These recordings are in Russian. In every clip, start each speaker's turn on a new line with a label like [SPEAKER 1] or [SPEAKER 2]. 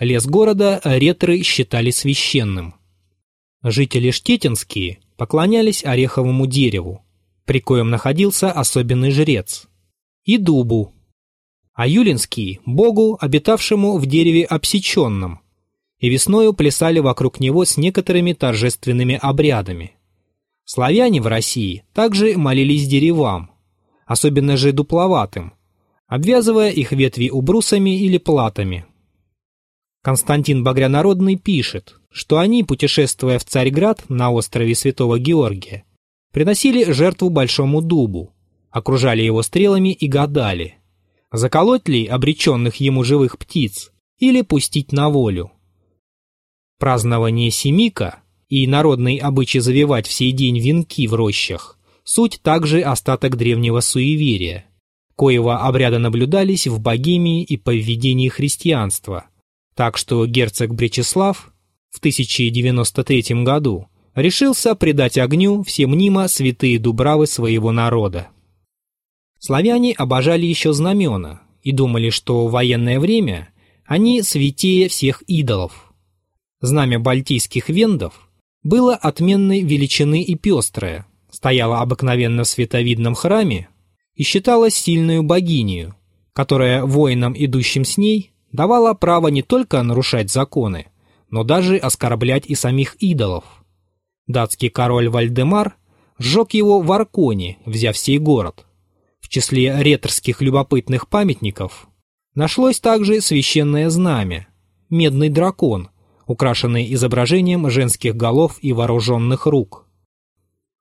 [SPEAKER 1] Лес города ретры считали священным. Жители Штетинские поклонялись ореховому дереву, при коем находился особенный жрец, и дубу, а Юлинские – богу, обитавшему в дереве обсеченном, и весною плясали вокруг него с некоторыми торжественными обрядами. Славяне в России также молились деревам, особенно же дупловатым, обвязывая их ветви убрусами или платами. Константин Багрянародный пишет, что они, путешествуя в Царьград на острове Святого Георгия, приносили жертву большому дубу, окружали его стрелами и гадали, заколоть ли обреченных ему живых птиц или пустить на волю. Празднование Семика и народный обычай завивать в сей день венки в рощах – суть также остаток древнего суеверия, коего обряда наблюдались в Богемии и по введении христианства, так что герцог Бречеслав в 1093 году решился предать огню все мнимо святые дубравы своего народа. Славяне обожали еще знамена и думали, что в военное время они святее всех идолов – Знамя бальтийских вендов было отменной величины и пестрое, стояло обыкновенно в световидном храме и считалось сильную богинью, которая воинам, идущим с ней, давала право не только нарушать законы, но даже оскорблять и самих идолов. Датский король Вальдемар сжег его в Арконе, взяв сей город. В числе реторских любопытных памятников нашлось также священное знамя, медный дракон – украшенный изображением женских голов и вооруженных рук.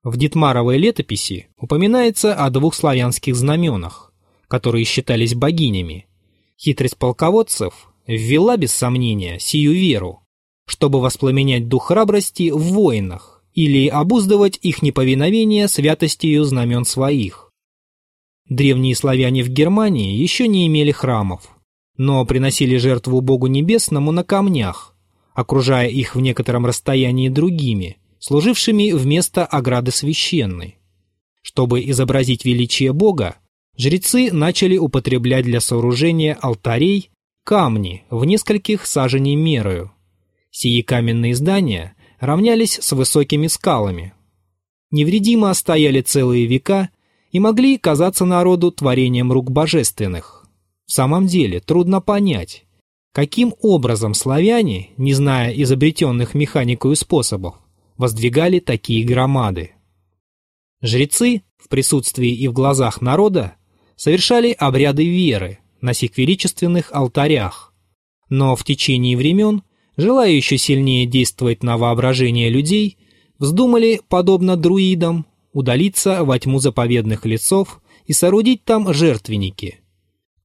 [SPEAKER 1] В Дитмаровой летописи упоминается о двух славянских знаменах, которые считались богинями. Хитрость полководцев ввела без сомнения сию веру, чтобы воспламенять дух храбрости в воинах или обуздывать их неповиновение святостью знамен своих. Древние славяне в Германии еще не имели храмов, но приносили жертву Богу Небесному на камнях, окружая их в некотором расстоянии другими, служившими вместо ограды священной. Чтобы изобразить величие Бога, жрецы начали употреблять для сооружения алтарей камни в нескольких саженей мерою. Сии каменные здания равнялись с высокими скалами. Невредимо стояли целые века и могли казаться народу творением рук божественных. В самом деле трудно понять, Каким образом славяне, не зная изобретенных механикою способов, воздвигали такие громады? Жрецы в присутствии и в глазах народа совершали обряды веры на сих величественных алтарях, но в течение времен, желая еще сильнее действовать на воображение людей, вздумали, подобно друидам, удалиться во тьму заповедных лесов и соорудить там жертвенники.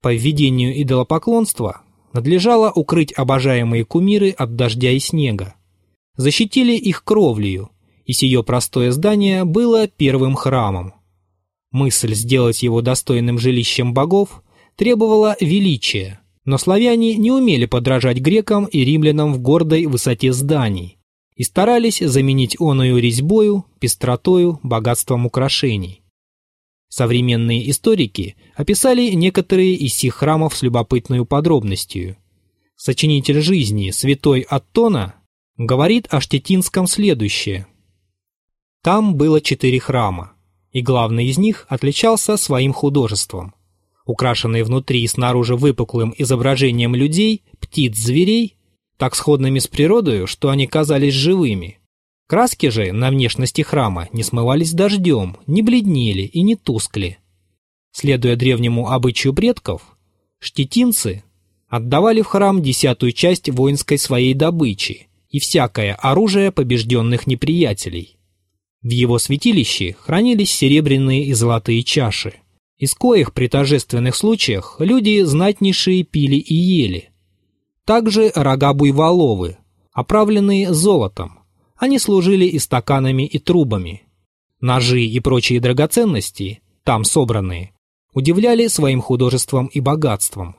[SPEAKER 1] По введению идолопоклонства надлежало укрыть обожаемые кумиры от дождя и снега. Защитили их кровлею, и сие простое здание было первым храмом. Мысль сделать его достойным жилищем богов требовала величия, но славяне не умели подражать грекам и римлянам в гордой высоте зданий и старались заменить оную резьбою, пестротою, богатством украшений. Современные историки описали некоторые из сих храмов с любопытной подробностью. Сочинитель жизни святой Аттона говорит о Штетинском следующее. Там было четыре храма, и главный из них отличался своим художеством. Украшенный внутри и снаружи выпуклым изображением людей, птиц, зверей, так сходными с природой, что они казались живыми – Краски же на внешности храма не смывались дождем, не бледнели и не тускли. Следуя древнему обычаю предков, штетинцы отдавали в храм десятую часть воинской своей добычи и всякое оружие побежденных неприятелей. В его святилище хранились серебряные и золотые чаши, из коих при торжественных случаях люди знатнейшие пили и ели. Также рога буйволовы, оправленные золотом, они служили и стаканами, и трубами. Ножи и прочие драгоценности, там собранные, удивляли своим художеством и богатством.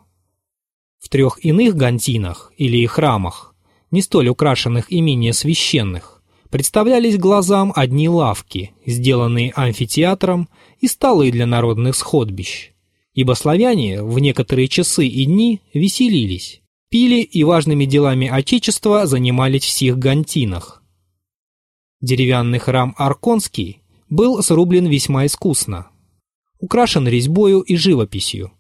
[SPEAKER 1] В трех иных гантинах или храмах, не столь украшенных и менее священных, представлялись глазам одни лавки, сделанные амфитеатром и столы для народных сходбищ. Ибо славяне в некоторые часы и дни веселились, пили и важными делами Отечества занимались в сих гантинах. Деревянный храм Арконский был срублен весьма искусно. Украшен резьбою и живописью.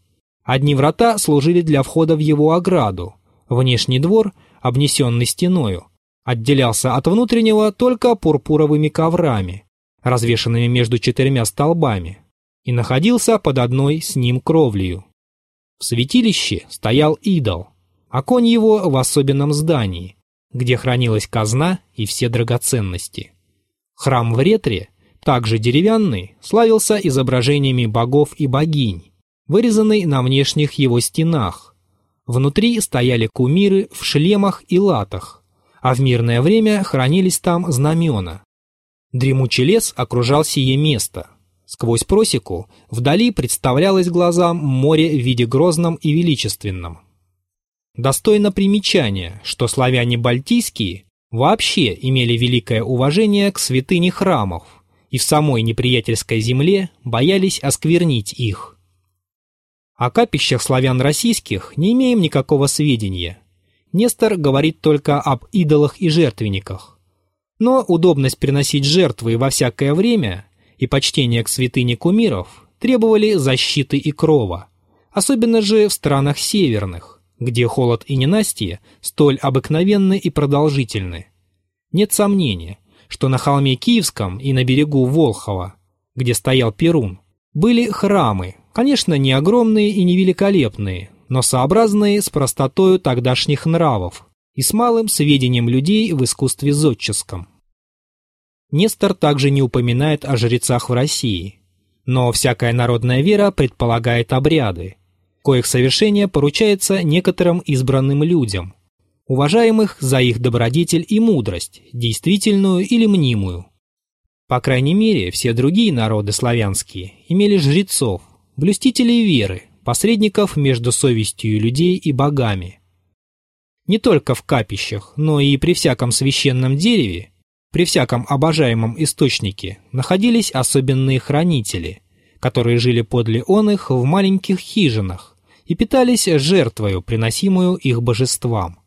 [SPEAKER 1] Одни врата служили для входа в его ограду, внешний двор, обнесенный стеною, отделялся от внутреннего только пурпуровыми коврами, развешанными между четырьмя столбами, и находился под одной с ним кровлею. В святилище стоял идол, а конь его в особенном здании, где хранилась казна и все драгоценности. Храм в Ретре, также деревянный, славился изображениями богов и богинь, вырезанный на внешних его стенах. Внутри стояли кумиры в шлемах и латах, а в мирное время хранились там знамена. Дремучий лес окружал сие место. Сквозь просеку вдали представлялось глазам море в виде грозном и величественном. Достойно примечания, что славяне бальтийские вообще имели великое уважение к святыне храмов и в самой неприятельской земле боялись осквернить их. О капищах славян российских не имеем никакого сведения – Нестор говорит только об идолах и жертвенниках. Но удобность приносить жертвы во всякое время и почтение к святыне кумиров требовали защиты и крова, особенно же в странах северных, где холод и ненастье столь обыкновенны и продолжительны. Нет сомнения, что на холме Киевском и на берегу Волхова, где стоял Перун, были храмы, конечно, не огромные и не великолепные, но сообразные с простотою тогдашних нравов и с малым сведением людей в искусстве зодческом. Нестор также не упоминает о жрецах в России, но всякая народная вера предполагает обряды, коих совершение поручается некоторым избранным людям, уважаемых за их добродетель и мудрость, действительную или мнимую. По крайней мере, все другие народы славянские имели жрецов, блюстителей веры, посредников между совестью людей и богами. Не только в капищах, но и при всяком священном дереве, при всяком обожаемом источнике находились особенные хранители, которые жили подле он их в маленьких хижинах и питались жертвою, приносимую их божествам.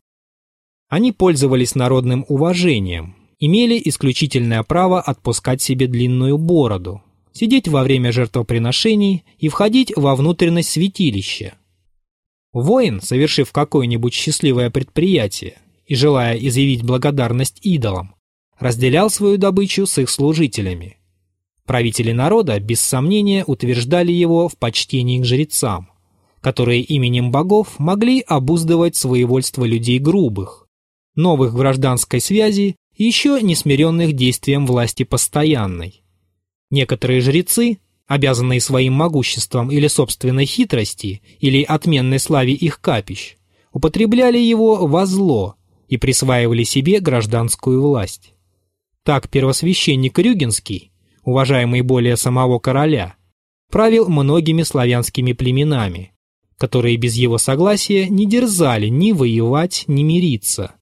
[SPEAKER 1] Они пользовались народным уважением, имели исключительное право отпускать себе длинную бороду, сидеть во время жертвоприношений и входить во внутренность святилища. Воин, совершив какое-нибудь счастливое предприятие и желая изъявить благодарность идолам, разделял свою добычу с их служителями. Правители народа, без сомнения, утверждали его в почтении к жрецам, которые именем богов могли обуздывать своевольство людей грубых, новых в гражданской связи и еще несмиренных действием власти постоянной. Некоторые жрецы, обязанные своим могуществом или собственной хитрости, или отменной славе их капищ, употребляли его во зло и присваивали себе гражданскую власть. Так первосвященник Рюгенский, уважаемый более самого короля, правил многими славянскими племенами, которые без его согласия не дерзали ни воевать, ни мириться.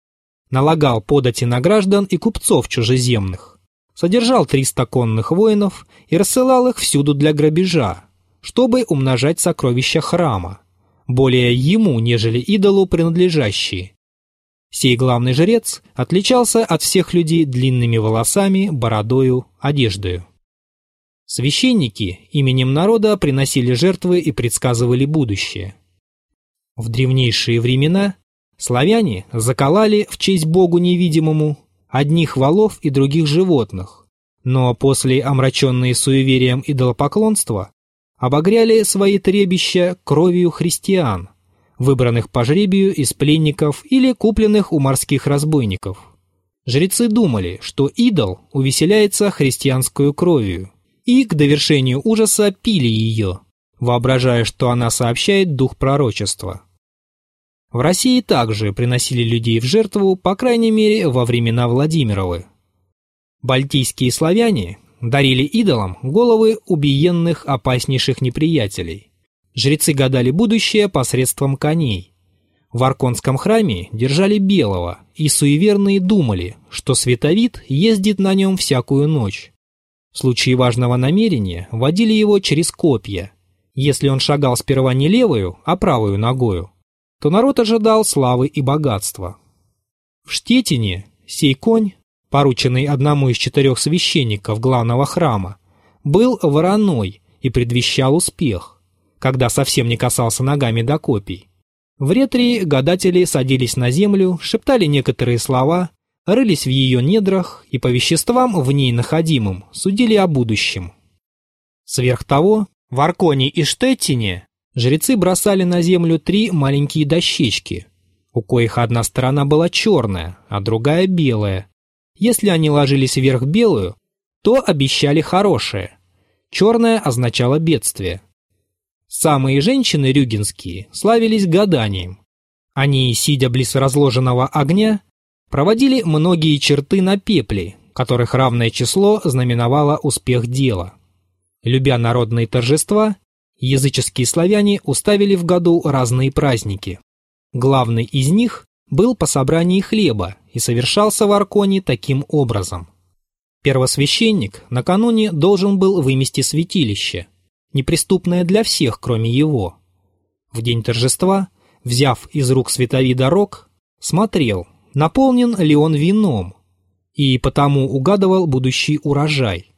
[SPEAKER 1] Налагал подати на граждан и купцов чужеземных, содержал 300 конных воинов и рассылал их всюду для грабежа, чтобы умножать сокровища храма, более ему, нежели идолу принадлежащие. Сей главный жрец отличался от всех людей длинными волосами, бородою, одеждою. Священники именем народа приносили жертвы и предсказывали будущее. В древнейшие времена славяне заколали в честь Богу невидимому одних валов и других животных, но после омраченные суеверием идолопоклонства обогряли свои требища кровью христиан, выбранных по жребию из пленников или купленных у морских разбойников. Жрецы думали, что идол увеселяется христианскую кровью, и к довершению ужаса пили ее, воображая, что она сообщает дух пророчества. В России также приносили людей в жертву, по крайней мере, во времена Владимировы. Бальтийские славяне дарили идолам головы убиенных опаснейших неприятелей. Жрецы гадали будущее посредством коней. В Арконском храме держали белого, и суеверные думали, что световид ездит на нем всякую ночь. В случае важного намерения водили его через копья. Если он шагал сперва не левую, а правую ногою, то народ ожидал славы и богатства. В Штетине сей конь, порученный одному из четырех священников главного храма, был вороной и предвещал успех, когда совсем не касался ногами до копий. В ретрии гадатели садились на землю, шептали некоторые слова, рылись в ее недрах и по веществам в ней находимым судили о будущем. Сверх того, в Арконе и Штеттине жрецы бросали на землю три маленькие дощечки, у коих одна сторона была черная, а другая белая. Если они ложились вверх белую, то обещали хорошее. Черная означала бедствие. Самые женщины рюгинские славились гаданием. Они, сидя близ разложенного огня, проводили многие черты на пепле, которых равное число знаменовало успех дела. Любя народные торжества, языческие славяне уставили в году разные праздники. Главный из них был по собрании хлеба и совершался в Арконе таким образом. Первосвященник накануне должен был вымести святилище, неприступное для всех, кроме его. В день торжества, взяв из рук святовида рог, смотрел, наполнен ли он вином, и потому угадывал будущий урожай.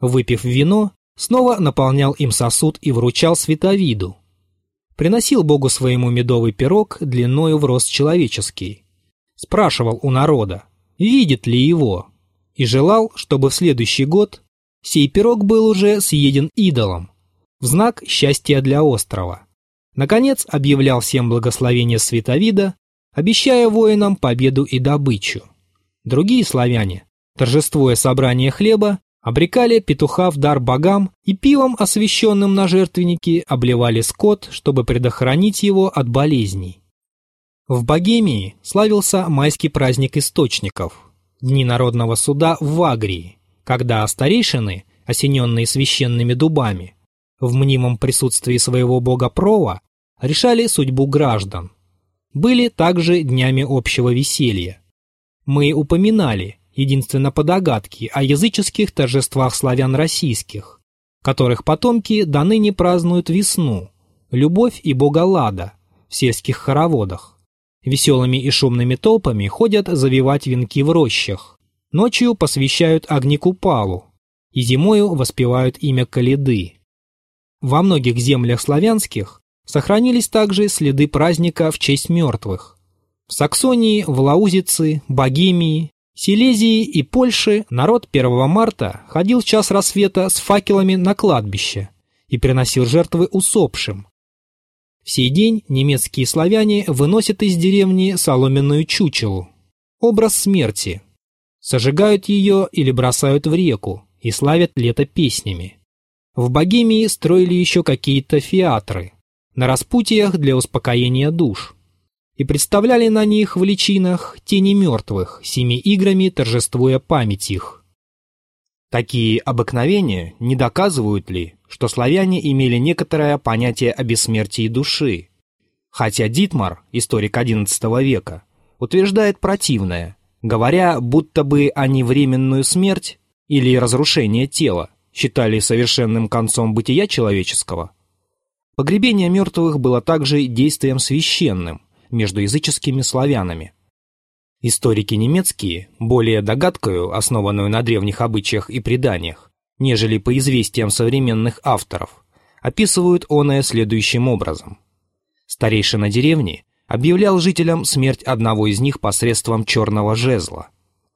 [SPEAKER 1] Выпив вино, снова наполнял им сосуд и вручал святовиду, приносил Богу своему медовый пирог длиною в рост человеческий. Спрашивал у народа, видит ли его, и желал, чтобы в следующий год сей пирог был уже съеден идолом, в знак счастья для острова. Наконец объявлял всем благословение Световида, обещая воинам победу и добычу. Другие славяне, торжествуя собрание хлеба, обрекали петуха в дар богам и пивом, освященным на жертвеннике, обливали скот, чтобы предохранить его от болезней. В Богемии славился майский праздник источников, дни народного суда в Вагрии, когда старейшины, осененные священными дубами, в мнимом присутствии своего бога Прова, решали судьбу граждан. Были также днями общего веселья. Мы упоминали, единственно по догадке, о языческих торжествах славян российских, которых потомки до ныне празднуют весну, любовь и бога Лада в сельских хороводах. Веселыми и шумными толпами ходят завивать венки в рощах, ночью посвящают огнекупалу и зимою воспевают имя Калиды. Во многих землях славянских сохранились также следы праздника в честь мертвых. В Саксонии, в Лаузице, Богемии, Силезии и Польши народ 1 марта ходил в час рассвета с факелами на кладбище и приносил жертвы усопшим. В сей день немецкие славяне выносят из деревни соломенную чучелу, образ смерти, сожигают ее или бросают в реку и славят лето песнями. В Богемии строили еще какие-то фиатры, на распутиях для успокоения душ и представляли на них в личинах тени мертвых, семи играми торжествуя память их. Такие обыкновения не доказывают ли, что славяне имели некоторое понятие о бессмертии души, хотя Дитмар, историк XI века, утверждает противное, говоря, будто бы они временную смерть или разрушение тела считали совершенным концом бытия человеческого. Погребение мертвых было также действием священным, между языческими славянами. Историки немецкие, более догадкою, основанную на древних обычаях и преданиях, нежели по известиям современных авторов, описывают оное следующим образом. Старейшина деревни объявлял жителям смерть одного из них посредством черного жезла,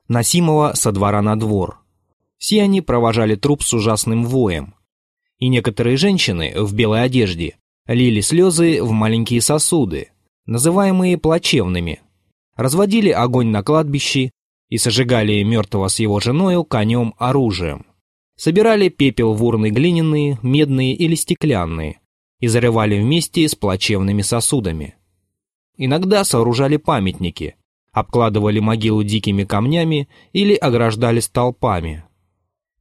[SPEAKER 1] носимого со двора на двор. Все они провожали труп с ужасным воем, и некоторые женщины в белой одежде лили слезы в маленькие сосуды, называемые плачевными, разводили огонь на кладбище и сожигали мертвого с его женою конем оружием. Собирали пепел в урны глиняные, медные или стеклянные и зарывали вместе с плачевными сосудами. Иногда сооружали памятники, обкладывали могилу дикими камнями или ограждали столпами.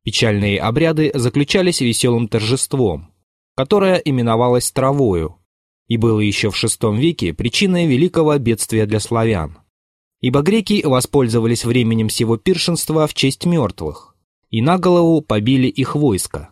[SPEAKER 1] Печальные обряды заключались веселым торжеством, которое именовалось травою, и было еще в VI веке причиной великого бедствия для славян. Ибо греки воспользовались временем сего пиршенства в честь мертвых, и на голову побили их войско.